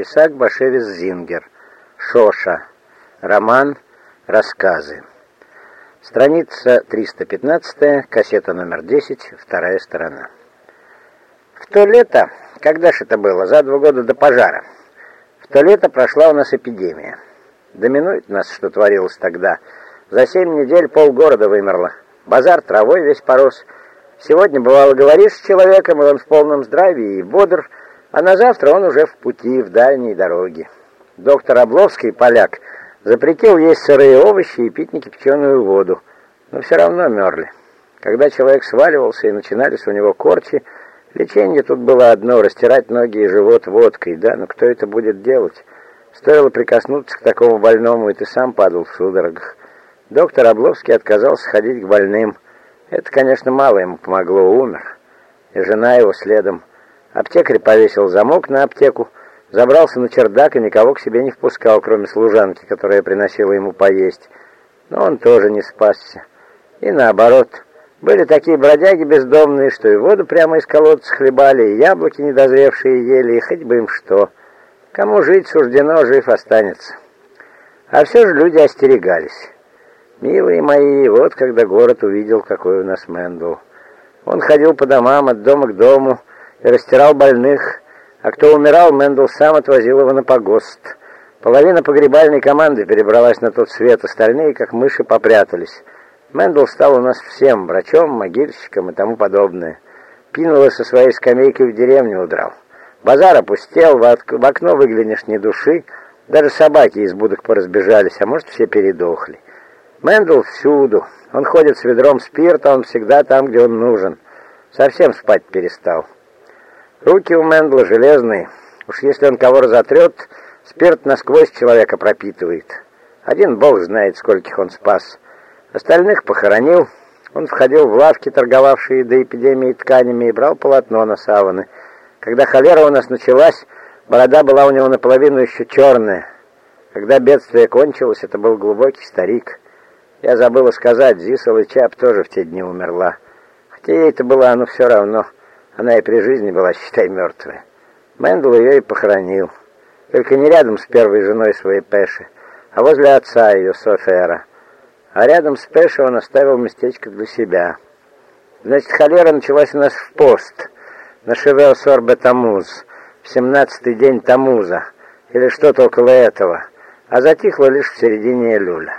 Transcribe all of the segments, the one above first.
Исаак Башевис Зингер. Шоша. Роман. Рассказы. Страница 315, кассета номер 10, вторая сторона. В то лето, когда же это было, за два года до пожара, в то лето прошла у нас эпидемия. Доминует нас, что творилось тогда. За семь недель полгорода вымерло. Базар травой весь порос. Сегодня, бывало, говоришь с человеком, и он в полном здравии и бодр, а на завтра он уже в пути, в дальней дороге. Доктор Обловский, поляк, запретил есть сырые овощи и пить некипяченую воду, но все равно мерли. Когда человек сваливался и начинались у него корчи, лечение тут было одно — растирать ноги и живот водкой, да, но кто это будет делать? Стоило прикоснуться к такому больному, и ты сам падал в судорогах. Доктор Обловский отказался ходить к больным. Это, конечно, мало ему помогло, умер. И жена его следом. Аптекарь повесил замок на аптеку, забрался на чердак и никого к себе не впускал, кроме служанки, которая приносила ему поесть. Но он тоже не спасся. И наоборот, были такие бродяги бездомные, что и воду прямо из колодца хлебали, и яблоки недозревшие ели, и хоть бы им что. Кому жить суждено, жив останется. А все же люди остерегались. Милые мои, вот когда город увидел, какой у нас Мэндл. Он ходил по домам, от дома к дому, растирал больных, а кто умирал, Мэндл сам отвозил его на погост. Половина погребальной команды перебралась на тот свет, остальные, как мыши, попрятались. Мэндл стал у нас всем, врачом, могильщиком и тому подобное. Пинула со своей скамейкой в деревню удрал. Базар опустел, в окно выглянешь ни души, даже собаки из будок поразбежались, а может, все передохли. Мэндл всюду. Он ходит с ведром спирта, он всегда там, где он нужен. Совсем спать перестал. Руки у Мэндла железные. Уж если он кого разотрет, спирт насквозь человека пропитывает. Один бог знает, скольких он спас. Остальных похоронил. Он входил в лавки, торговавшие до эпидемии тканями, и брал полотно на саваны. Когда холера у нас началась, борода была у него наполовину еще черная. Когда бедствие кончилось, это был глубокий старик. Я забыла сказать, Зисова Чап тоже в те дни умерла. Хотя ей-то было оно все равно. Она и при жизни была, считай, мертвая. Мэндл ее и похоронил. Только не рядом с первой женой своей Пеши, а возле отца ее, Софера. А рядом с Пешей он оставил местечко для себя. Значит, холера началась у нас в пост, на Шиво Осор бе-Тамуз, в семнадцатый день Тамуза, или что-то около этого, а затихла лишь в середине июля.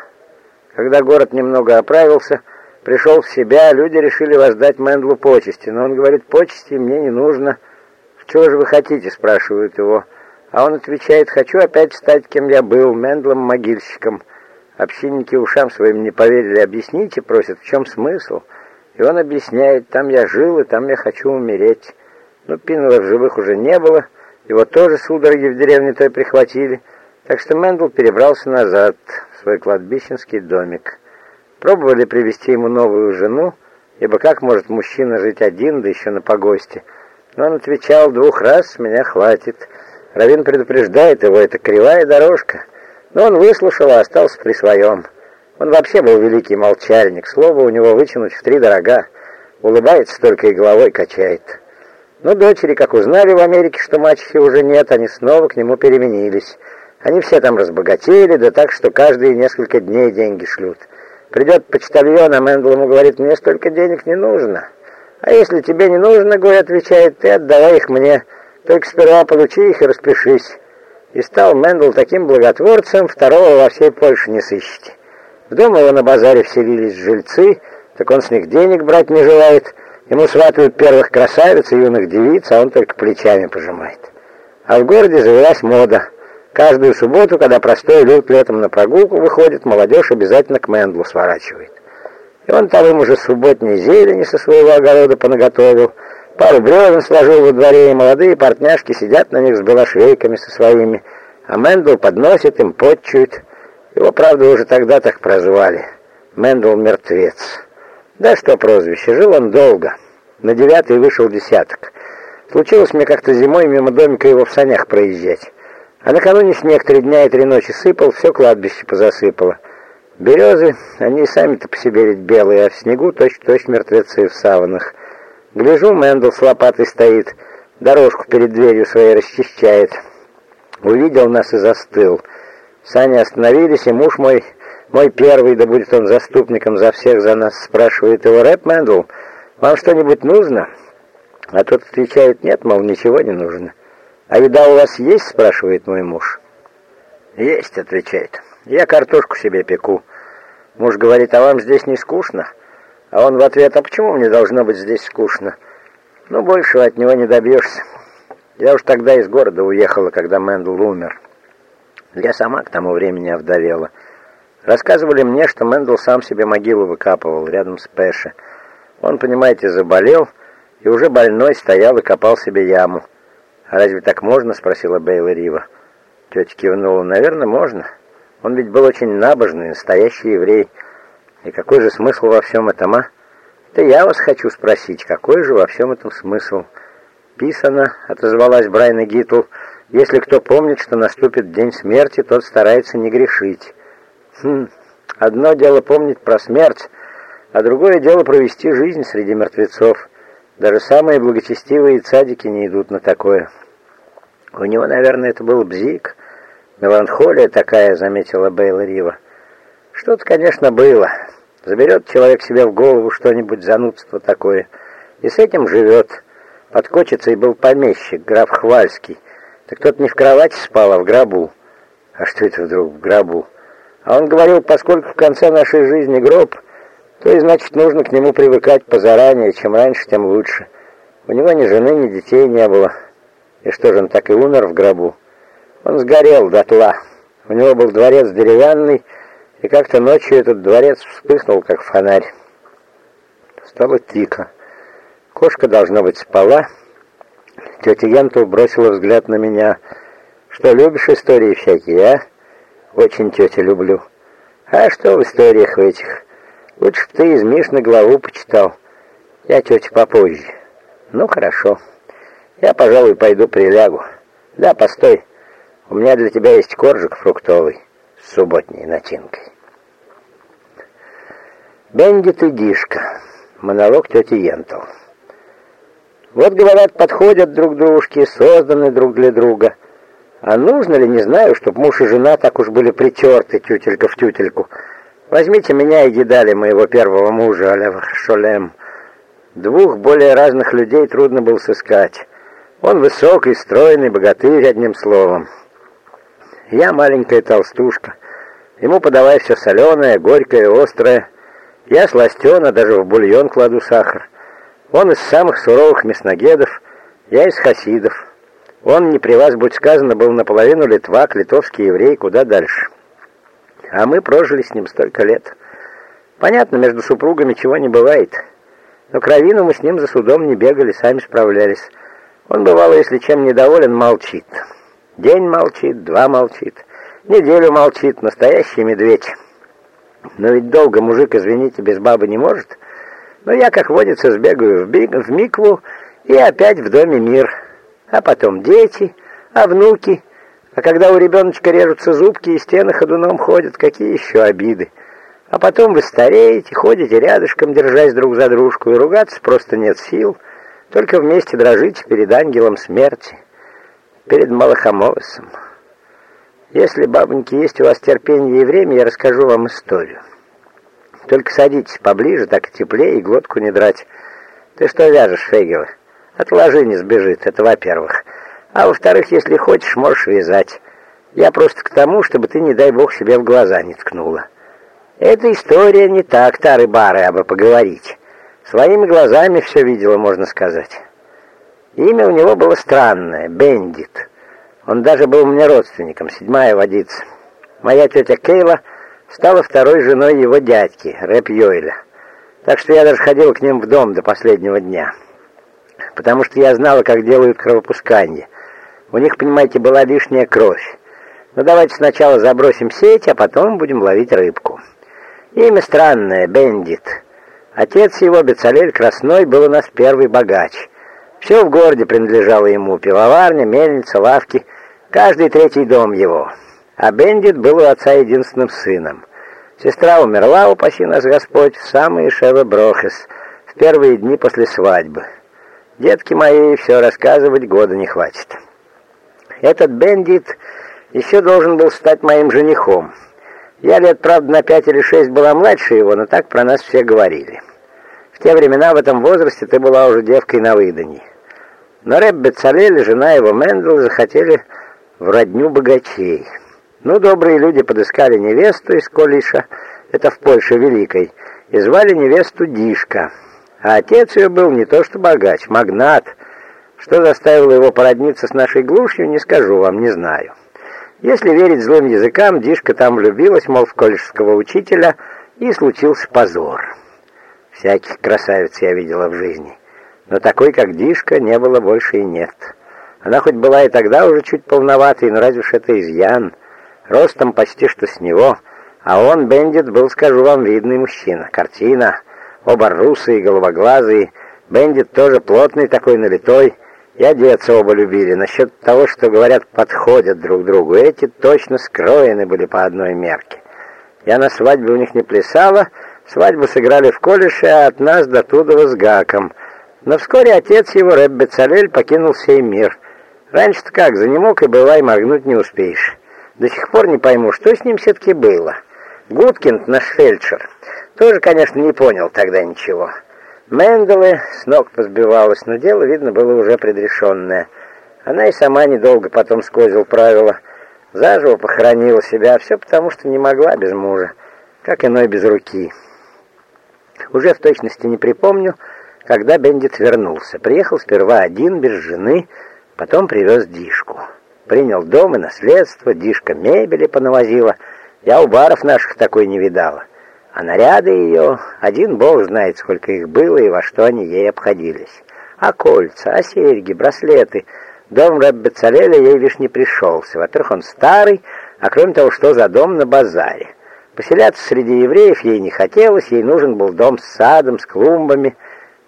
Когда город немного оправился, пришел в себя, люди решили воздать Мендлу почести, но он говорит, почести мне не нужно. «Чего же вы хотите?» — спрашивают его. А он отвечает, «Хочу опять стать, кем я был, Мендлом-могильщиком». Общинники ушам своим не поверили. «Объясните», — просят, «в чем смысл?» И он объясняет, «Там я жил, и там я хочу умереть». Но Пиннелла в живых уже не было, его тоже судороги в деревне той прихватили, так что Мендл перебрался назад, в свой кладбищенский домик. Пробовали привести ему новую жену, ибо как может мужчина жить один, да еще на погосте? Но он отвечал двух раз, меня хватит. Равин предупреждает его, это кривая дорожка. Но он выслушал, а остался при своем. Он вообще был великий молчальник, слово у него вытянуть в три дорога. Улыбается только и головой качает. Но дочери, как узнали в Америке, что мачехи уже нет, они снова к нему переменились. Они все там разбогатели, да так, что каждые несколько дней деньги шлют. Придет почтальон, а Мэндл ему говорит, мне столько денег не нужно. А если тебе не нужно, Гой отвечает, ты отдавай их мне. Только сперва получи их и распишись. И стал Мэндл таким благотворцем, второго во всей Польше не сыщете. В дом его на базаре вселились жильцы, так он с них денег брать не желает. Ему сватают первых красавиц и юных девиц, а он только плечами пожимает. А в городе завелась мода — Каждую субботу, когда простой люд летом на прогулку выходит, молодежь обязательно к Мендлу сворачивает. И он там им уже субботней зелени со своего огорода понаготовил, пару бревен сложил во дворе, и молодые портняшки сидят на них с белошвейками со своими, а Мендл подносит им, потчует. Его, правда, уже тогда так прозвали. Мендл мертвец. Да что прозвище, жил он долго. На девятый вышел десяток. Случилось мне как-то зимой мимо домика его в санях проезжать. А накануне снег три дня и три ночи сыпал, все кладбище позасыпало. Березы, они сами-то по себе ведь белые, а в снегу точь-точь мертвецы в саванах. Гляжу, Мэндл с лопатой стоит, дорожку перед дверью своей расчищает. Увидел нас и застыл. Сани остановились, и муж мой, мой первый, да будет он заступником за всех за нас, спрашивает его, «Реб Мэндл, вам что-нибудь нужно?» А тот отвечает, «Нет, мол, ничего не нужно». «А еда у вас есть?» — спрашивает мой муж. «Есть», — отвечает. «Я картошку себе пеку». Муж говорит, «А вам здесь не скучно?» А он в ответ, «А почему мне должно быть здесь скучно?» Ну, большего от него не добьешься. Я уж тогда из города уехала, когда Мэндл умер. Я сама к тому времени овдовела. Рассказывали мне, что Мэндл сам себе могилу выкапывал рядом с Пэши. Он, понимаете, заболел, и уже больной стоял и копал себе яму. «А разве так можно?» — спросила Бейла Рива. Тетя кивнула. «Наверное, можно. Он ведь был очень набожный, настоящий еврей. И какой же смысл во всем этом, а?» «Да я вас хочу спросить, какой же во всем этом смысл?» «Писано», — отозвалась Брайна Гитл, — «если кто помнит, что наступит день смерти, тот старается не грешить». «Хм, одно дело помнить про смерть, а другое дело провести жизнь среди мертвецов. Даже самые благочестивые цадики не идут на такое». «У него, наверное, это был бзик. Меланхолия такая», — заметила Бейла Рива. «Что-то, конечно, было». Заберет человек себе в голову что-нибудь занудство такое, и с этим живет. Подкочится и был помещик, граф Хвальский. Так тот не в кровати спал, а в гробу. А что это вдруг в гробу? А он говорил, поскольку в конце нашей жизни гроб, то и значит нужно к нему привыкать позаранее, чем раньше, тем лучше. У него ни жены, ни детей не было. И что же он так и умер в гробу? Он сгорел дотла. У него был дворец деревянный, и как-то ночью этот дворец вспыхнул, как фонарь. Стало тихо. Кошка, должно быть, спала. Тетя Янтов бросила взгляд на меня. «Что, любишь истории всякие, а?» «Очень, тетя, люблю». «А что в историях в этих? Лучше бы ты из Мишны главу почитал. Я, тетя, попозже». «Ну, хорошо. Я, пожалуй, пойду прилягу». «Да, постой. У меня для тебя есть коржик фруктовый» с субботней начинкой. Бендит и Дишка. Монолог тети Йентл. Вот, говорят, подходят друг дружке, созданы друг для друга. А нужно ли, не знаю, чтобы муж и жена так уж были притерты тютелька в тютельку. Возьмите меня и дедали моего первого мужа, Аля Шолем. Двух более разных людей трудно было сыскать. Он высокий, стройный, богатырь, одним словом. Я маленькая толстушка. Ему подавай все соленое, горькое, острое. Я сластена, даже в бульон кладу сахар. Он из самых суровых мясногедов, я из хасидов. Он, не при вас, будь сказано, был наполовину литвак, литовский еврей, куда дальше. А мы прожили с ним столько лет. Понятно, между супругами чего не бывает. Но кровину мы с ним за судом не бегали, сами справлялись. Он, бывало, если чем недоволен, молчит. День молчит, два молчит, неделю молчит, настоящий медведь. Но ведь долго мужик, извините, без бабы не может. Но я, как водится, сбегаю в, биг, в микву и опять в доме мир. А потом дети, а внуки. А когда у ребеночка режутся зубки и стены ходуном ходят, какие еще обиды. А потом вы стареете, ходите рядышком, держась друг за дружку, и ругаться просто нет сил. Только вместе дрожите перед ангелом смерти перед Малахомовосом. Если, бабоньки, есть у вас терпение и время, я расскажу вам историю. Только садитесь поближе, так теплее, и глотку не драть. Ты что вяжешь, Фегела? Отложи, не сбежит, это во-первых. А во-вторых, если хочешь, можешь вязать. Я просто к тому, чтобы ты, не дай бог, себе в глаза не ткнула. Эта история не так, тары-бары, а бы поговорить. Своими глазами все видела, можно сказать. Имя у него было странное — Бендит. Он даже был мне родственником, седьмая водица. Моя тетя Кейла стала второй женой его дядьки, Рэп Йойля. Так что я даже ходил к ним в дом до последнего дня. Потому что я знала, как делают кровопускание. У них, понимаете, была лишняя кровь. Но давайте сначала забросим сеть, а потом будем ловить рыбку. Имя странное — Бендит. Отец его, Бецалель Красной, был у нас первый богач — все в городе принадлежало ему, пивоварня, мельница, лавки, каждый третий дом его. А Бендит был у отца единственным сыном. Сестра умерла, упаси нас Господь, в самые Шева Брохес, в первые дни после свадьбы. Детки мои, все рассказывать года не хватит. Этот бендит еще должен был стать моим женихом. Я лет, правда, на пять или шесть была младше его, но так про нас все говорили. В те времена в этом возрасте ты была уже девкой на выданье. Но Рэб Бецалель жена его Мендел захотели в родню богачей. Ну, добрые люди подыскали невесту из Колиша, это в Польше Великой, и звали невесту Дишка. А отец ее был не то что богач, магнат. Что заставило его породниться с нашей глушью, не скажу вам, не знаю. Если верить злым языкам, Дишка там влюбилась, мол, в колледжского учителя, и случился позор. Всяких красавиц я видела в жизни, но такой, как Дишка, не было больше и нет. Она хоть была и тогда уже чуть полноватой, но разве ж это изъян? Ростом почти что с него, а он, Бендит, был, скажу вам, видный мужчина. Картина, оба русые, головоглазые, Бендит тоже плотный такой, налитой, и одеться оба любили. Насчет того, что, говорят, подходят друг другу, эти точно скроены были по одной мерке. Я на свадьбе у них не плясала, свадьбу сыграли в колледже, а от нас до Тудова с Гаком. Но вскоре отец его, Рэб Бецалель, покинул сей мир. Раньше-то как, за занемог и бывай, моргнуть не успеешь. До сих пор не пойму, что с ним все-таки было. Гудкин, наш фельдшер, тоже, конечно, не понял тогда ничего. Менделы с ног позбивалась, но дело, видно, было уже предрешенное. Она и сама недолго потом скозил правила. Заживо похоронила себя, все потому, что не могла без мужа, как иной без руки. Уже в точности не припомню, когда Бендит вернулся. Приехал сперва один, без жены, потом привез Дишку. Принял дом и наследство, Дишка мебели понавозила. Я у баров наших такой не видала. А наряды ее, один бог знает, сколько их было и во что они ей обходились. А кольца, а серьги, браслеты. Дом Рэббе Цареля ей лишь не пришелся. Во-первых, он старый, а кроме того, что за дом на базаре. Поселяться среди евреев ей не хотелось, ей нужен был дом с садом, с клумбами.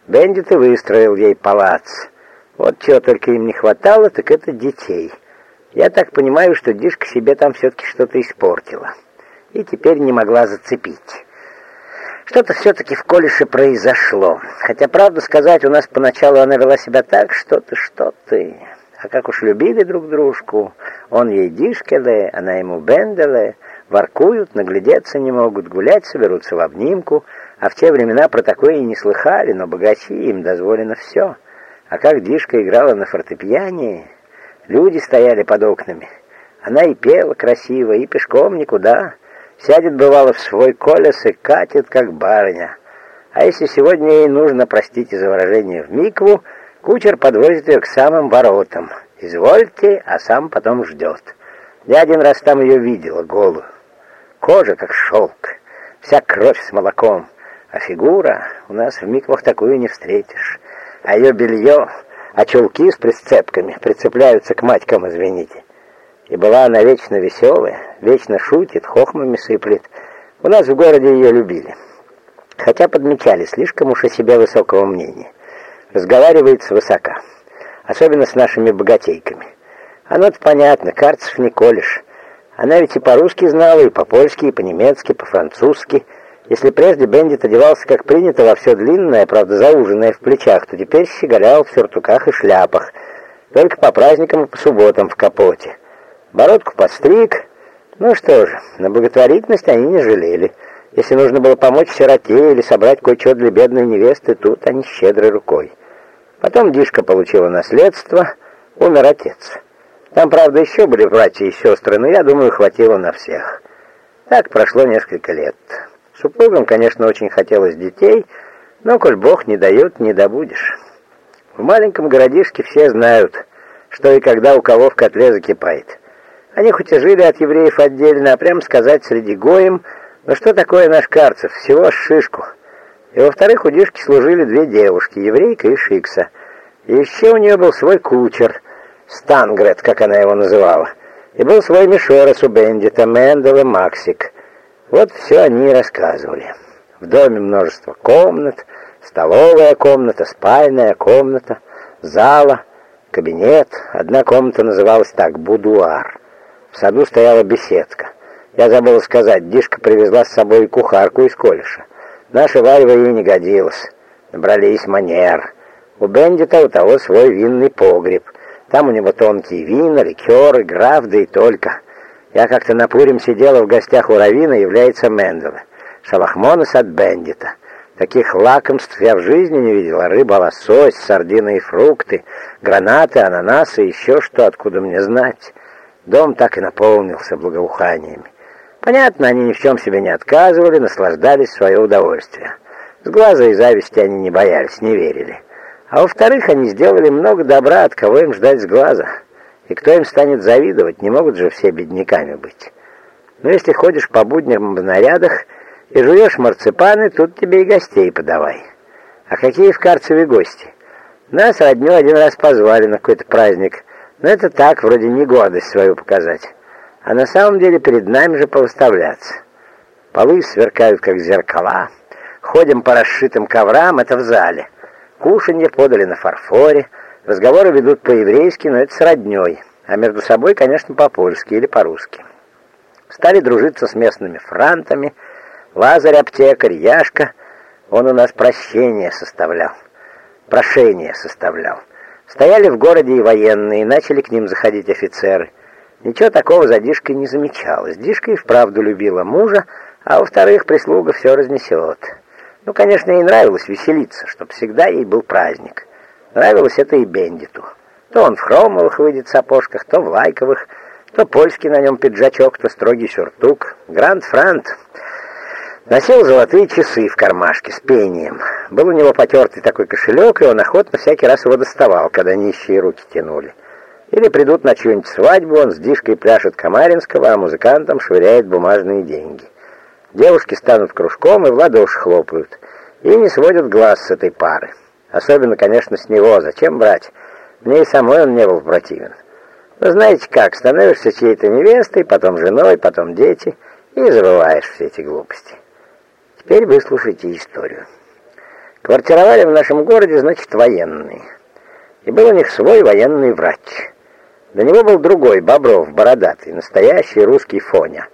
Бендит и выстроил ей палац. Вот чего только им не хватало, так это детей. Я так понимаю, что Дишка себе там все-таки что-то испортила. И теперь не могла зацепить. Что-то все-таки в колледже произошло. Хотя, правду сказать, у нас поначалу она вела себя так, что ты, что ты. А как уж любили друг дружку, он ей дишкеле, она ему бенделе, воркуют, наглядеться не могут, гулять соберутся в обнимку, а в те времена про такое и не слыхали, но богачи им дозволено все. А как Дишка играла на фортепиане, люди стояли под окнами. Она и пела красиво, и пешком никуда. Сядет, бывало, в свой колес и катит, как барыня. А если сегодня ей нужно, простите за выражение, в микву, кучер подвозит ее к самым воротам. Извольте, а сам потом ждет. Я один раз там ее видела, голую. Кожа, как шелк, вся кровь с молоком. А фигура у нас в миквах такую не встретишь. А ее белье, а чулки с прицепками прицепляются к матькам, извините. И была она вечно веселая, вечно шутит, хохмами сыплет. У нас в городе ее любили. Хотя подмечали, слишком уж о себе высокого мнения. Разговаривает свысока. Особенно с нашими богатейками. Оно-то понятно, Карцев не колешь. Она ведь и по-русски знала, и по-польски, и по-немецки, по-французски. Если прежде Бендит одевался как принято во все длинное, правда зауженное в плечах, то теперь щеголял в сюртуках и шляпах. Только по праздникам и по субботам в капоте. Бородку подстриг. Ну что же, на благотворительность они не жалели. Если нужно было помочь сироте или собрать кое-что для бедной невесты, тут они щедрой рукой. Потом Дишка получила наследство, умер отец. Там, правда, еще были братья и сестры, но, я думаю, хватило на всех. Так прошло несколько лет. Супругам, конечно, очень хотелось детей, но, коль Бог не дает, не добудешь. В маленьком городишке все знают, что и когда у кого в котле закипает. Они хоть и жили от евреев отдельно, а прям сказать среди гоем, но что такое наш Карцев? Всего шишку. И во-вторых, у Дишки служили две девушки, еврейка и Шикса. И еще у нее был свой кучер, Стангрет, как она его называла. И был свой Мишорес у Бендита, Мендел и Максик. Вот все они рассказывали. В доме множество комнат, столовая комната, спальная комната, зала, кабинет. Одна комната называлась так «Будуар». В саду стояла беседка. Я забыл сказать, Дишка привезла с собой кухарку из колеша. Наша Варьва ей не годилась. Набрались манер. У Бендита у того свой винный погреб. Там у него тонкие вина, ликеры, граф, и только. Я как-то на Пурим сидела в гостях у Равина, является Менделе. Шалахмонес от Бендита. Таких лакомств я в жизни не видела. Рыба, лосось, сардины и фрукты, гранаты, ананасы, еще что, откуда мне знать. Дом так и наполнился благоуханиями. Понятно, они ни в чем себе не отказывали, наслаждались свое удовольствие. С глаза и зависти они не боялись, не верили. А во-вторых, они сделали много добра, от кого им ждать с глаза. И кто им станет завидовать, не могут же все бедняками быть. Но если ходишь по будням в нарядах и жуешь марципаны, тут тебе и гостей подавай. А какие в Карцеве гости? Нас родню один раз позвали на какой-то праздник, но это так, вроде не гордость свою показать а на самом деле перед нами же повыставляться. Полы сверкают, как зеркала. Ходим по расшитым коврам, это в зале. Кушанье подали на фарфоре. Разговоры ведут по-еврейски, но это с роднёй. А между собой, конечно, по-польски или по-русски. Стали дружиться с местными франтами. Лазарь, аптекарь, Яшка. Он у нас прощение составлял. Прошение составлял. Стояли в городе и военные, начали к ним заходить офицеры. Ничего такого за Дишкой не замечалось. Дишка и вправду любила мужа, а во-вторых, прислуга все разнесет. Ну, конечно, ей нравилось веселиться, чтобы всегда ей был праздник. Нравилось это и Бендиту. То он в хромовых выйдет сапожках, то в лайковых, то польский на нем пиджачок, то строгий сюртук. Гранд Франт носил золотые часы в кармашке с пением. Был у него потертый такой кошелек, и он охотно всякий раз его доставал, когда нищие руки тянули. Или придут на чью-нибудь свадьбу, он с дишкой пляшет Камаринского, а музыкантам швыряет бумажные деньги. Девушки станут кружком и в ладоши хлопают. И не сводят глаз с этой пары. Особенно, конечно, с него. Зачем брать? Мне и самой он не был противен. Но знаете как, становишься чьей-то невестой, потом женой, потом дети, и забываешь все эти глупости. Теперь выслушайте историю. Квартировали в нашем городе, значит, военные. И был у них свой военный врач. До него был другой, Бобров, бородатый, настоящий русский Фоня.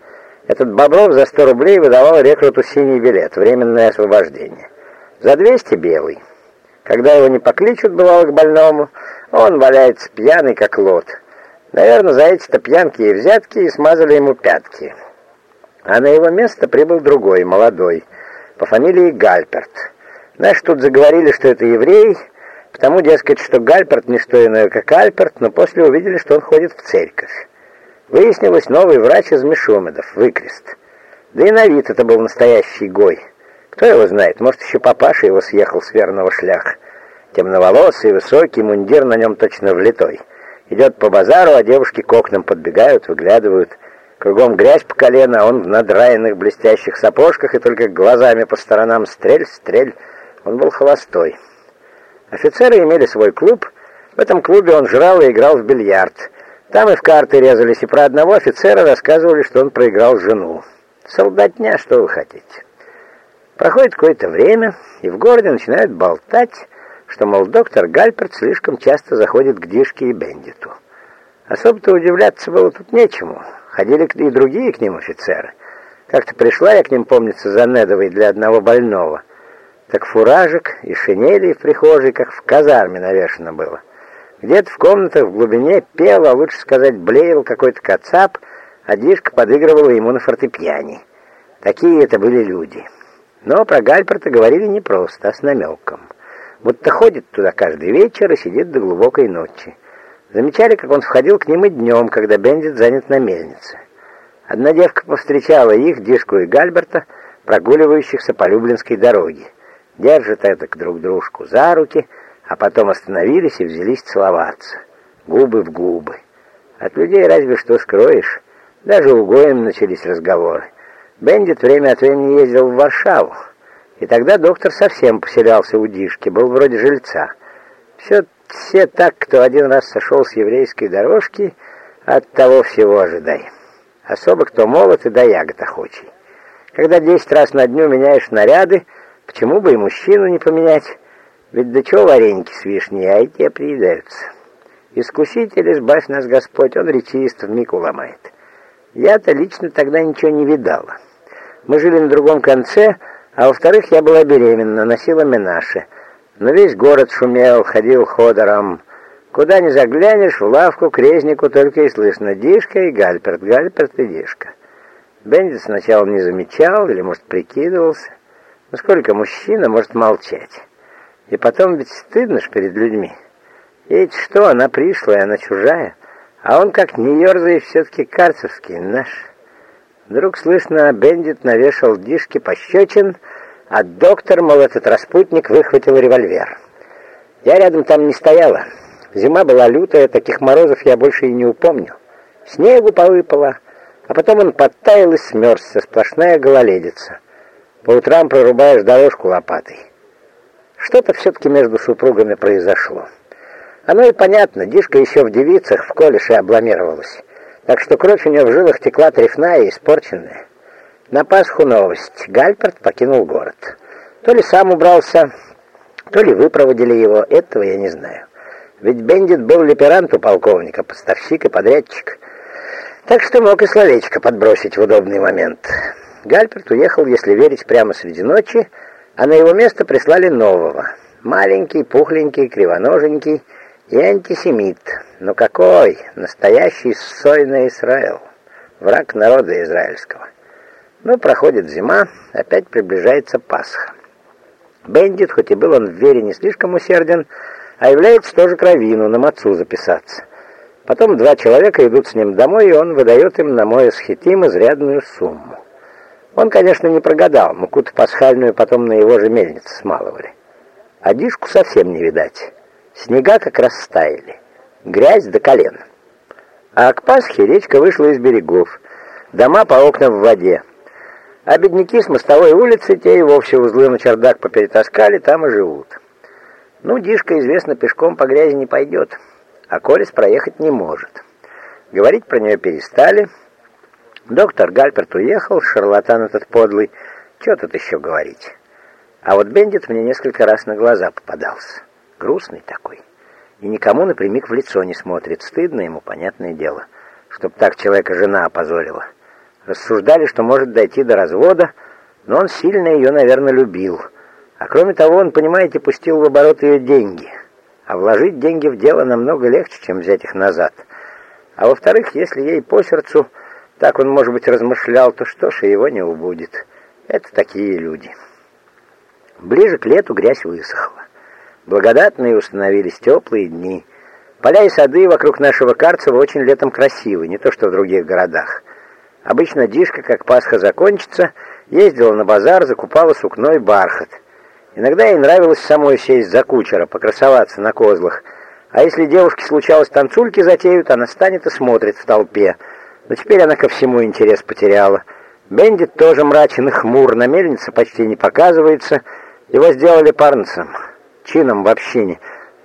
Этот Бобров за 100 рублей выдавал рекруту синий билет, временное освобождение. За 200 белый. Когда его не покличут, бывало, к больному, он валяется пьяный, как лот. Наверное, за эти-то пьянки и взятки и смазали ему пятки. А на его место прибыл другой, молодой, по фамилии Гальперт. Знаешь, тут заговорили, что это еврей, Потому, дескать, что Гальперт не что иное, как Альперт, но после увидели, что он ходит в церковь. Выяснилось, новый врач из Мишумедов, выкрест. Да и на вид это был настоящий гой. Кто его знает, может, еще папаша его съехал с верного шляха. Темноволосый, высокий, мундир на нем точно влитой. Идет по базару, а девушки к окнам подбегают, выглядывают. Кругом грязь по колено, он в надраенных блестящих сапожках и только глазами по сторонам стрель, стрель. Он был холостой. Офицеры имели свой клуб. В этом клубе он жрал и играл в бильярд. Там и в карты резались, и про одного офицера рассказывали, что он проиграл жену. Солдатня, что вы хотите. Проходит какое-то время, и в городе начинают болтать, что, мол, доктор Гальперт слишком часто заходит к Дишке и Бендиту. Особо-то удивляться было тут нечему. Ходили и другие к ним офицеры. Как-то пришла я к ним, помнится, за Недовой для одного больного так фуражек и шинели в прихожей, как в казарме навешано было. Где-то в комнатах в глубине пел, а лучше сказать, блеял какой-то кацап, а Дишка подыгрывала ему на фортепиане. Такие это были люди. Но про Гальперта говорили не просто, а с намеком. Будто ходит туда каждый вечер и сидит до глубокой ночи. Замечали, как он входил к ним и днем, когда Бендит занят на мельнице. Одна девка повстречала их, Дишку и Гальберта, прогуливающихся по Люблинской дороге держат это друг дружку за руки, а потом остановились и взялись целоваться, губы в губы. От людей разве что скроешь. Даже у Гоем начались разговоры. Бендит время от времени ездил в Варшаву, и тогда доктор совсем поселялся у Дишки, был вроде жильца. Все, все так, кто один раз сошел с еврейской дорожки, от того всего ожидай. Особо кто молод и до ягод охочий. Когда десять раз на дню меняешь наряды, Почему бы и мужчину не поменять? Ведь до чего вареники с вишней, а и те приедаются. Искуситель, избавь нас Господь, он речист, вмиг уломает. Я-то лично тогда ничего не видала. Мы жили на другом конце, а во-вторых, я была беременна, носила Менаше. Но весь город шумел, ходил ходором. Куда ни заглянешь, в лавку, к резнику только и слышно «Дишка» и «Гальперт», «Гальперт» и «Дишка». Бендит сначала не замечал или, может, прикидывался. Но сколько мужчина может молчать? И потом ведь стыдно ж перед людьми. Ведь что, она пришлая, она чужая. А он, как не ерзает, все-таки карцевский, наш. Вдруг слышно, Бендит навешал дишки пощечин, а доктор, мол, этот распутник, выхватил револьвер. Я рядом там не стояла. Зима была лютая, таких морозов я больше и не упомню. Снегу повыпало, а потом он подтаял и смерзся, сплошная гололедица. По утрам прорубаешь дорожку лопатой. Что-то все-таки между супругами произошло. Оно и понятно, Дишка еще в девицах в колеше обломировалась. Так что кровь у нее в жилах текла трефная и испорченная. На Пасху новость. Гальперт покинул город. То ли сам убрался, то ли вы проводили его, этого я не знаю. Ведь Бендит был леперант у полковника, поставщик и подрядчик. Так что мог и словечко подбросить в удобный момент. Гальперт уехал, если верить, прямо среди ночи, а на его место прислали нового. Маленький, пухленький, кривоноженький и антисемит. Но какой? Настоящий сойный Израил. Враг народа израильского. Ну, проходит зима, опять приближается Пасха. Бендит, хоть и был он в вере не слишком усерден, а является тоже кровину на мацу записаться. Потом два человека идут с ним домой, и он выдает им на мой схитим изрядную сумму. Он, конечно, не прогадал, муку-то пасхальную потом на его же мельнице смалывали. А дишку совсем не видать. Снега как раз. Грязь до колена. А к Пасхе речка вышла из берегов. Дома по окнам в воде. А бедняки с мостовой улицы, те и вовсе узлы на чердак поперетаскали, там и живут. Ну, Дишка, известно, пешком по грязи не пойдет а Колес проехать не может. Говорить про нее перестали. Доктор Гальперт уехал, шарлатан этот подлый. Что тут еще говорить? А вот Бендит мне несколько раз на глаза попадался. Грустный такой. И никому напрямик в лицо не смотрит. Стыдно ему, понятное дело. Чтоб так человека жена опозорила. Рассуждали, что может дойти до развода, но он сильно ее, наверное, любил. А кроме того, он, понимаете, пустил в оборот ее деньги — а вложить деньги в дело намного легче, чем взять их назад. А во-вторых, если ей по сердцу, так он, может быть, размышлял, то что ж, его не убудет. Это такие люди. Ближе к лету грязь высохла. Благодатные установились теплые дни. Поля и сады вокруг нашего Карцева очень летом красивы, не то что в других городах. Обычно Дишка, как Пасха закончится, ездила на базар, закупала сукно и бархат – Иногда ей нравилось самой сесть за кучера, покрасоваться на козлах. А если девушке случалось танцульки затеют, она станет и смотрит в толпе. Но теперь она ко всему интерес потеряла. Бендит тоже мрачен и хмур, на мельнице почти не показывается. Его сделали парнцем, чином в общине.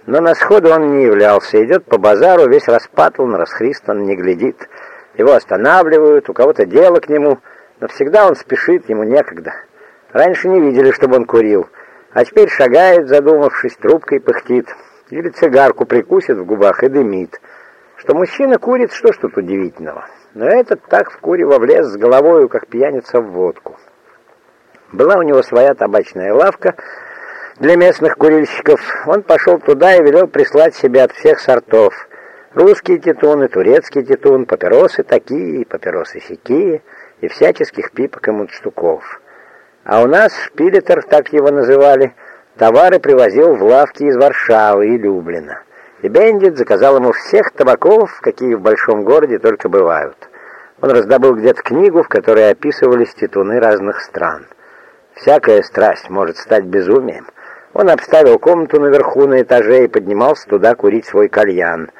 Но на сходу он не являлся. Идет по базару, весь распатлан, расхристан, не глядит. Его останавливают, у кого-то дело к нему. Но всегда он спешит, ему некогда. Раньше не видели, чтобы он курил. А теперь шагает, задумавшись, трубкой пыхтит. Или цигарку прикусит в губах и дымит. Что мужчина курит, что ж тут удивительного. Но этот так в курево влез с головою, как пьяница в водку. Была у него своя табачная лавка для местных курильщиков. Он пошел туда и велел прислать себе от всех сортов. Русские титуны, турецкий титун, папиросы такие, папиросы сякие и всяческих пипок и мундштуков. А у нас шпилетер, так его называли, товары привозил в лавки из Варшавы и Люблина. И Бендит заказал ему всех табаков, какие в большом городе только бывают. Он раздобыл где-то книгу, в которой описывались титуны разных стран. Всякая страсть может стать безумием. Он обставил комнату наверху на этаже и поднимался туда курить свой кальян.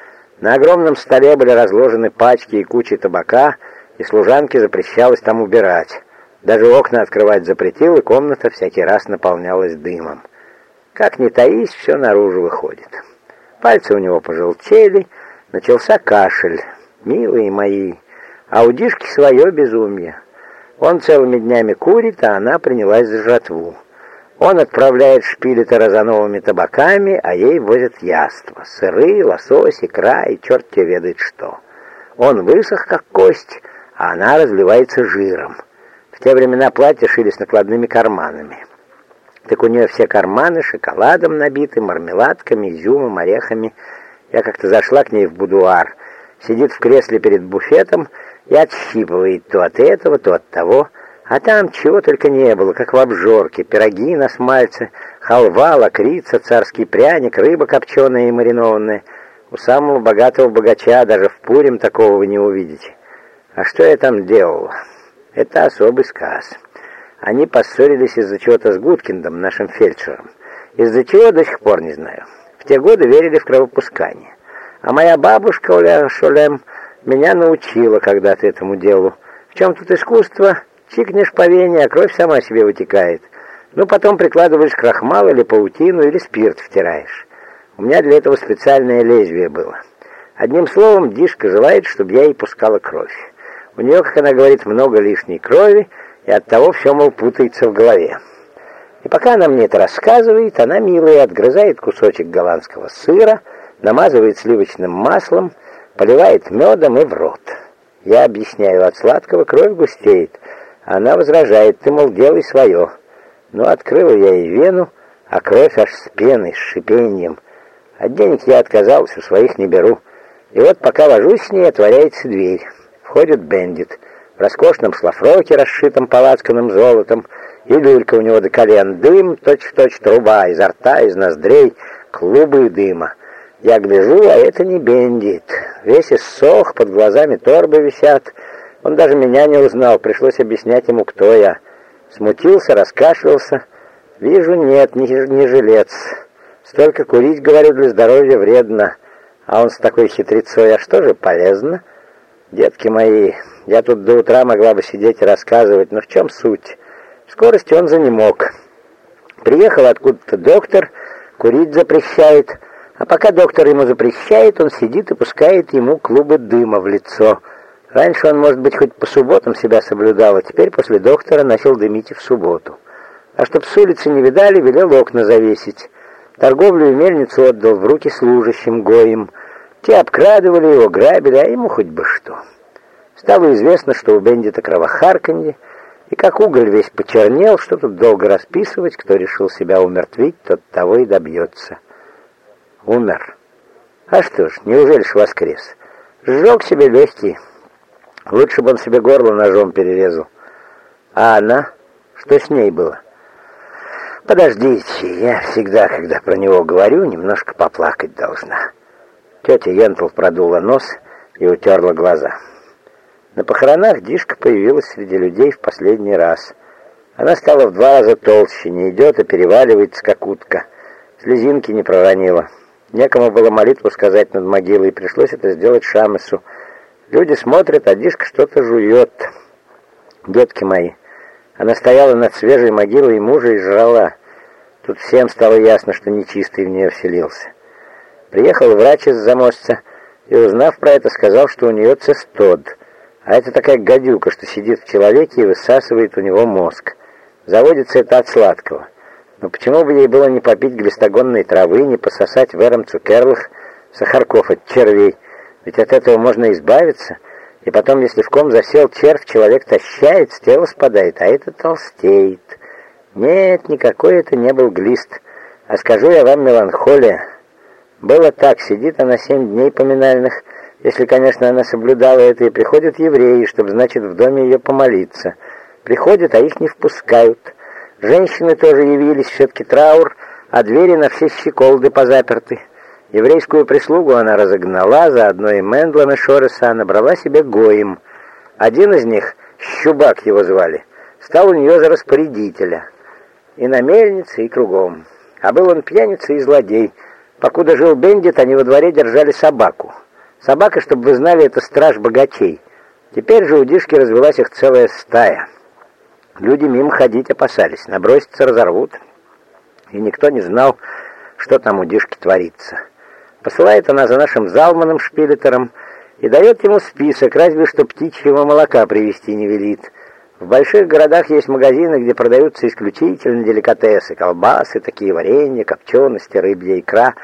На огромном столе были разложены пачки и кучи табака, и служанке запрещалось там убирать. Даже окна открывать запретил, и комната всякий раз наполнялась дымом. Как ни таись, все наружу выходит. Пальцы у него пожелтели, начался кашель. Милые мои, а у Дишки свое безумие. Он целыми днями курит, а она принялась за жатву. Он отправляет шпилета розановыми табаками, а ей возят яства. Сыры, лосось, икра и черт тебе ведает что. Он высох, как кость, а она разливается жиром те времена платья шили с накладными карманами. Так у нее все карманы шоколадом набиты, мармеладками, изюмом, орехами Я как-то зашла к ней в будуар. Сидит в кресле перед буфетом и отщипывает то от этого, то от того. А там чего только не было, как в обжорке. Пироги на смальце, халва, лакрица, царский пряник, рыба копченая и маринованная. У самого богатого богача даже в Пурим такого вы не увидите. А что я там делал? Это особый сказ. Они поссорились из-за чего-то с Гудкиндом, нашим фельдшером. Из-за чего до сих пор не знаю. В те годы верили в кровопускание. А моя бабушка Оля Шолем меня научила когда-то этому делу. В чем тут искусство? Чикнешь по вене, а кровь сама себе вытекает. Ну, потом прикладываешь крахмал или паутину, или спирт втираешь. У меня для этого специальное лезвие было. Одним словом, Дишка желает, чтобы я ей пускала кровь. У нее, как она говорит, много лишней крови, и оттого все, мол, путается в голове. И пока она мне это рассказывает, она, милая, отгрызает кусочек голландского сыра, намазывает сливочным маслом, поливает медом и в рот. Я объясняю, от сладкого кровь густеет. Она возражает, ты, мол, делай свое. Ну, открыла я ей вену, а кровь аж с пеной, с шипением. От денег я отказался, своих не беру. И вот пока вожусь с ней, отворяется дверь. Входит бендит в роскошном шлафроке, расшитом палацканым золотом, и люлька у него до колен, дым, точь-в-точь -точь труба, изо рта, из ноздрей, клубы дыма. Я гляжу, а это не бендит. Весь иссох, под глазами торбы висят. Он даже меня не узнал, пришлось объяснять ему, кто я. Смутился, раскашлялся. Вижу, нет, не, не жилец. Столько курить, говорю, для здоровья вредно. А он с такой хитрецой, а что же полезно? Детки мои, я тут до утра могла бы сидеть и рассказывать, но в чем суть? В скорости он занемог. Приехал откуда-то доктор, курить запрещает, а пока доктор ему запрещает, он сидит и пускает ему клубы дыма в лицо. Раньше он, может быть, хоть по субботам себя соблюдал, а теперь после доктора начал дымить и в субботу. А чтоб с улицы не видали, велел окна завесить. Торговлю и мельницу отдал в руки служащим гоим – те обкрадывали его, грабили, а ему хоть бы что. Стало известно, что у Бендита кровохарканье, и как уголь весь почернел, что тут долго расписывать, кто решил себя умертвить, тот того и добьется. Умер. А что ж, неужели ж воскрес? Сжег себе легкий. Лучше бы он себе горло ножом перерезал. А она? Что с ней было? Подождите, я всегда, когда про него говорю, немножко поплакать должна. Тетя Йентл продула нос и утерла глаза. На похоронах Дишка появилась среди людей в последний раз. Она стала в два раза толще, не идет, а переваливается, как утка. Слезинки не проронила. Некому было молитву сказать над могилой, и пришлось это сделать Шамесу. Люди смотрят, а Дишка что-то жует. Детки мои. Она стояла над свежей могилой мужа и жрала. Тут всем стало ясно, что нечистый в нее вселился. Приехал врач из Замостца и, узнав про это, сказал, что у нее цистод. А это такая гадюка, что сидит в человеке и высасывает у него мозг. Заводится это от сладкого. Но почему бы ей было не попить глистогонной травы, не пососать вером цукерлых сахарков от червей? Ведь от этого можно избавиться. И потом, если в ком засел червь, человек тащает, с тела спадает, а это толстеет. Нет, никакой это не был глист. А скажу я вам, меланхолия, было так, сидит она семь дней поминальных, если, конечно, она соблюдала это, и приходят евреи, чтобы, значит, в доме ее помолиться. Приходят, а их не впускают. Женщины тоже явились, все-таки траур, а двери на все щеколды позаперты. Еврейскую прислугу она разогнала, заодно и Мендлом и Шореса набрала себе гоем. Один из них, Щубак его звали, стал у нее за распорядителя. И на мельнице, и кругом. А был он пьяница и злодей, Покуда жил Бендит, они во дворе держали собаку. Собака, чтобы вы знали, это страж богачей. Теперь же у Дишки развелась их целая стая. Люди мимо ходить опасались, наброситься разорвут. И никто не знал, что там у Дишки творится. Посылает она за нашим Залманом Шпилетером и дает ему список, разве что птичьего молока привезти не велит. В больших городах есть магазины, где продаются исключительно деликатесы, колбасы, такие варенья, копчености, рыбья икра.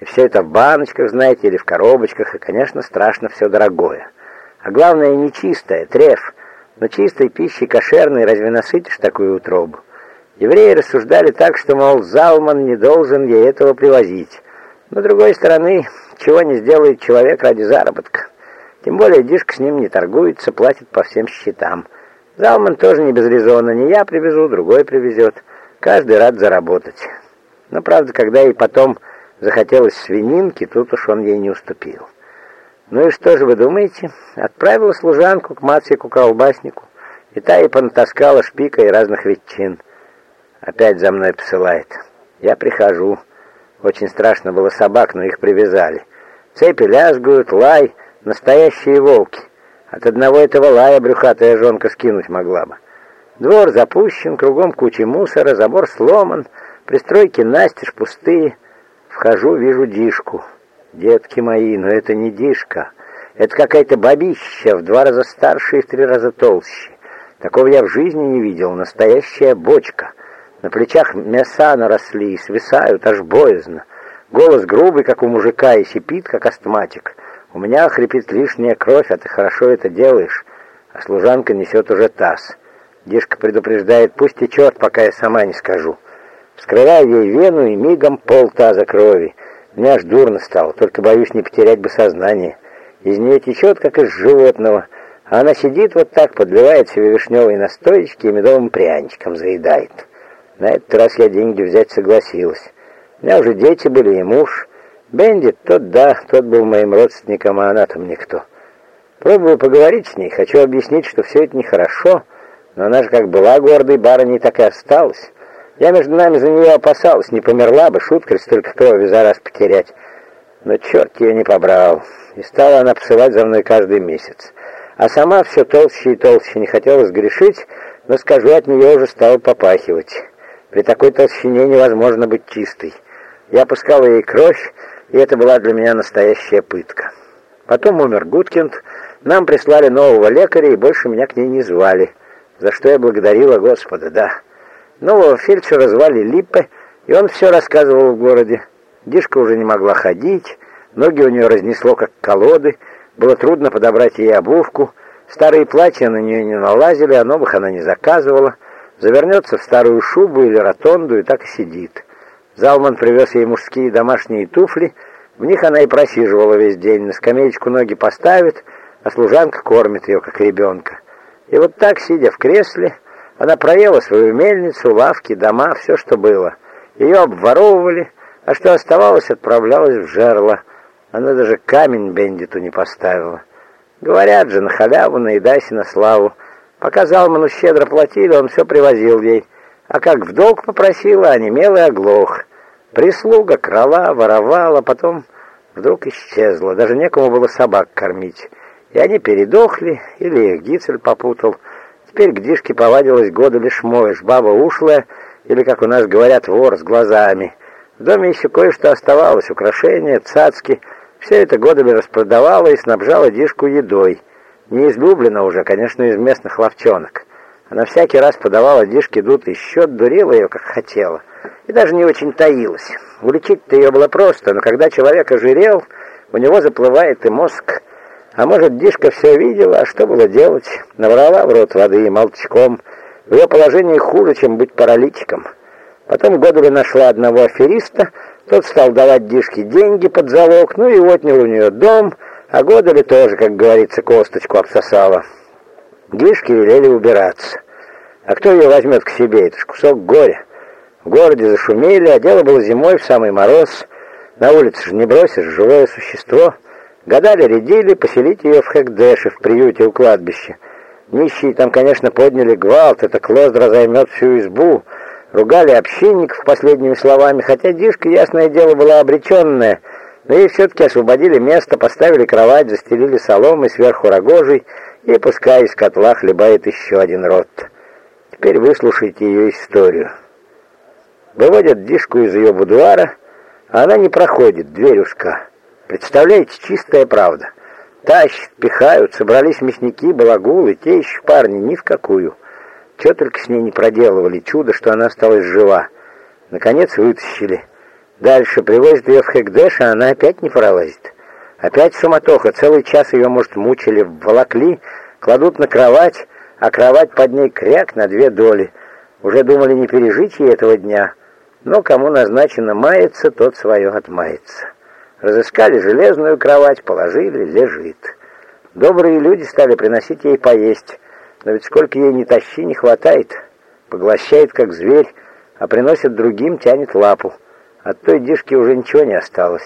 И все это в баночках, знаете, или в коробочках, и, конечно, страшно все дорогое. А главное, нечистое, треф. Но чистой пищей кошерной разве насытишь такую утробу? Евреи рассуждали так, что, мол, Залман не должен ей этого привозить. Но, с другой стороны, чего не сделает человек ради заработка. Тем более Дишка с ним не торгуется, платит по всем счетам. Залман тоже не без резона. Не я привезу, другой привезет. Каждый рад заработать. Но, правда, когда ей потом захотелось свининки, тут уж он ей не уступил. Ну и что же вы думаете? Отправила служанку к Мацику-колбаснику, и та и понатаскала шпика и разных ветчин. Опять за мной посылает. Я прихожу. Очень страшно было собак, но их привязали. Цепи лязгают, лай, настоящие волки. От одного этого лая брюхатая жонка скинуть могла бы. Двор запущен, кругом куча мусора, забор сломан, пристройки настежь пустые. Вхожу, вижу дишку. Детки мои, но это не дишка. Это какая-то бабища, в два раза старше и в три раза толще. Такого я в жизни не видел. Настоящая бочка. На плечах мяса наросли и свисают, аж боязно. Голос грубый, как у мужика, и сипит, как астматик. У меня хрипит лишняя кровь, а ты хорошо это делаешь. А служанка несет уже таз. Дишка предупреждает, пусть течет, пока я сама не скажу. Вскрываю ей вену и мигом пол таза крови. Мне аж дурно стало, только боюсь не потерять бы сознание. Из нее течет, как из животного, а она сидит вот так, подливает себе вишневые настоечки и медовым пряничком заедает. На этот раз я деньги взять согласилась. У меня уже дети были и муж. Бендит, тот да, тот был моим родственником, а она-то мне кто. Пробую поговорить с ней, хочу объяснить, что все это нехорошо, но она же как была гордой барыней, так и осталась. Я между нами за нее опасалась, не померла бы, шутка столько крови за раз потерять. Но черт ее не побрал. И стала она посылать за мной каждый месяц. А сама все толще и толще, не хотела сгрешить, но, скажу, от нее уже стало попахивать. При такой толщине невозможно быть чистой. Я пускала ей кровь, и это была для меня настоящая пытка. Потом умер Гудкинд, нам прислали нового лекаря, и больше меня к ней не звали, за что я благодарила Господа, да. Нового фельдшера звали Липпе, и он все рассказывал в городе. Дишка уже не могла ходить, ноги у нее разнесло, как колоды, было трудно подобрать ей обувку, старые платья на нее не налазили, а новых она не заказывала, завернется в старую шубу или ротонду и так и сидит. Залман привез ей мужские домашние туфли, в них она и просиживала весь день, на скамеечку ноги поставит, а служанка кормит ее, как ребенка. И вот так, сидя в кресле, она проела свою мельницу, лавки, дома, все, что было. Ее обворовывали, а что оставалось, отправлялось в жерло. Она даже камень Бендиту не поставила. Говорят же, на халяву наедайся на славу. Пока Залману щедро платили, он все привозил ей. А как в долг попросила, онемел и оглох. Прислуга крала, воровала, потом вдруг исчезла. Даже некому было собак кормить. И они передохли, или их гицель попутал. Теперь к Дишке повадилась года лишь моешь, баба ушлая, или, как у нас говорят, вор с глазами. В доме еще кое-что оставалось, украшения, цацки. Все это годами распродавала и снабжала Дишку едой. Не излюблена уже, конечно, из местных ловчонок. Она всякий раз подавала Дишке дут и счет, дурила ее, как хотела. И даже не очень таилась. Уличить-то ее было просто, но когда человек ожирел, у него заплывает и мозг. А может, Дишка все видела, а что было делать? Набрала в рот воды и молчком. В ее положении хуже, чем быть паралитиком. Потом Годуля нашла одного афериста, тот стал давать Дишке деньги под залог, ну и отнял у нее дом, а Годуля тоже, как говорится, косточку обсосала. Дишке велели убираться. А кто ее возьмет к себе? Это ж кусок горя. В городе зашумели, а дело было зимой в самый мороз. На улице же не бросишь живое существо. Гадали, рядили, поселить ее в Хэкдэше, в приюте у кладбища. Нищие там, конечно, подняли гвалт, это Клоздра займет всю избу. Ругали общинников последними словами, хотя Дишка, ясное дело, была обреченная. Но ей все-таки освободили место, поставили кровать, застелили соломой сверху рогожей, и пускай из котла хлебает еще один рот. Теперь выслушайте ее историю. Выводят Дишку из ее будуара, а она не проходит, дверь узка. Представляете, чистая правда. Тащат, пихают, собрались мясники, балагулы, те еще парни, ни в какую. Че только с ней не проделывали, чудо, что она осталась жива. Наконец вытащили. Дальше привозят ее в Хекдеш, а она опять не пролазит. Опять суматоха, целый час ее, может, мучили, волокли, кладут на кровать, а кровать под ней кряк на две доли. Уже думали не пережить ей этого дня, но кому назначено мается, тот свое отмается. Разыскали железную кровать, положили, лежит. Добрые люди стали приносить ей поесть, но ведь сколько ей не тащи, не хватает. Поглощает, как зверь, а приносит другим, тянет лапу. От той дишки уже ничего не осталось.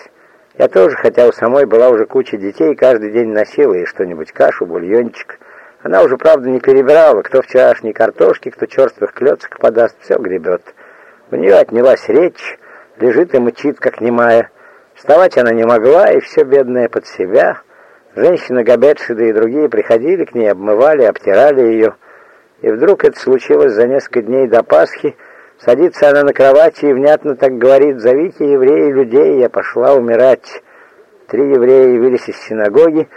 Я тоже, хотя у самой была уже куча детей, каждый день носила ей что-нибудь, кашу, бульончик. Она уже, правда, не перебирала, кто вчерашней картошки, кто черствых клеток подаст, все гребет. У нее отнялась речь, лежит и мычит, как немая. Вставать она не могла, и все бедное под себя. Женщины Габетшиды и другие приходили к ней, обмывали, обтирали ее. И вдруг это случилось за несколько дней до Пасхи. Садится она на кровати и внятно так говорит, «Зовите евреи людей, я пошла умирать». Три еврея явились из синагоги,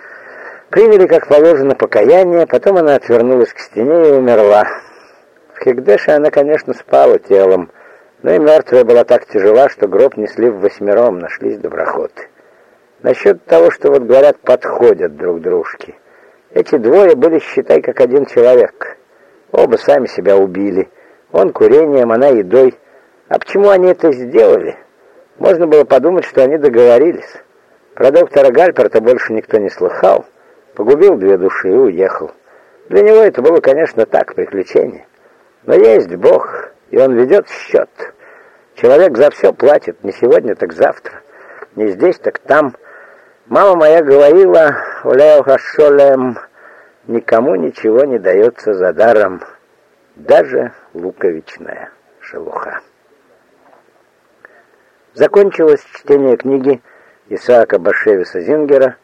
приняли, как положено, покаяние, потом она отвернулась к стене и умерла. В Хигдеше она, конечно, спала телом, но и мертвая была так тяжела, что гроб несли в восьмером, нашлись доброходы. Насчет того, что вот говорят, подходят друг дружке. Эти двое были, считай, как один человек. Оба сами себя убили. Он курением, она едой. А почему они это сделали? Можно было подумать, что они договорились. Про доктора Гальперта больше никто не слыхал. Погубил две души и уехал. Для него это было, конечно, так, приключение. Но есть Бог, и Он ведет счет. Человек за все платит, не сегодня, так завтра. Не здесь, так там. Мама моя говорила, «Уляу хашолем, никому ничего не дается за даром, даже луковичная шелуха». Закончилось чтение книги Исаака Башевиса Зингера